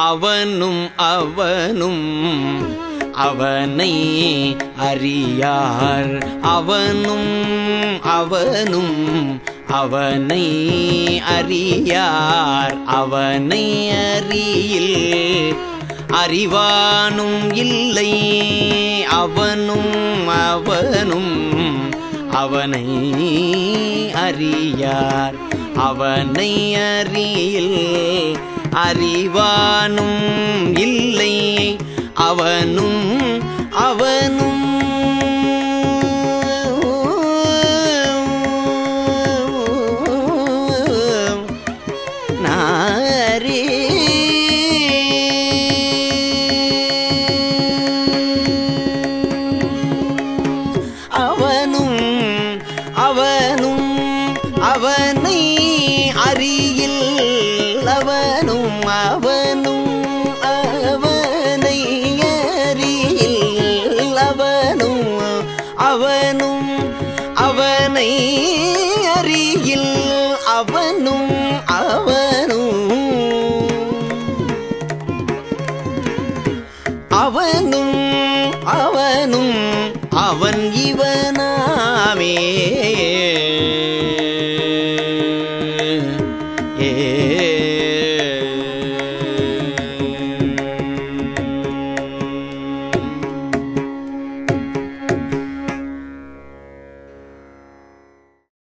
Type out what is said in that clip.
அவனும் அவனும் அவனை அறியார். அவனும் அவனும் அவனை அறியார். அவனை அறியில் அறிவானும் இல்லை. அவனும் அவனும் அவனை அறியார். அவனை அறியில் அறிவானும் இல்லை. அவனும் அவனும். நாரே. அவனும் அவனும் அவனை அறிய நானும் அவனும் அவனை அறியில் அவனும் அவனும் அவனை அறியில் அவனும் அவனும் அவனும் அவனும் அவன் இவனாமே. ஏ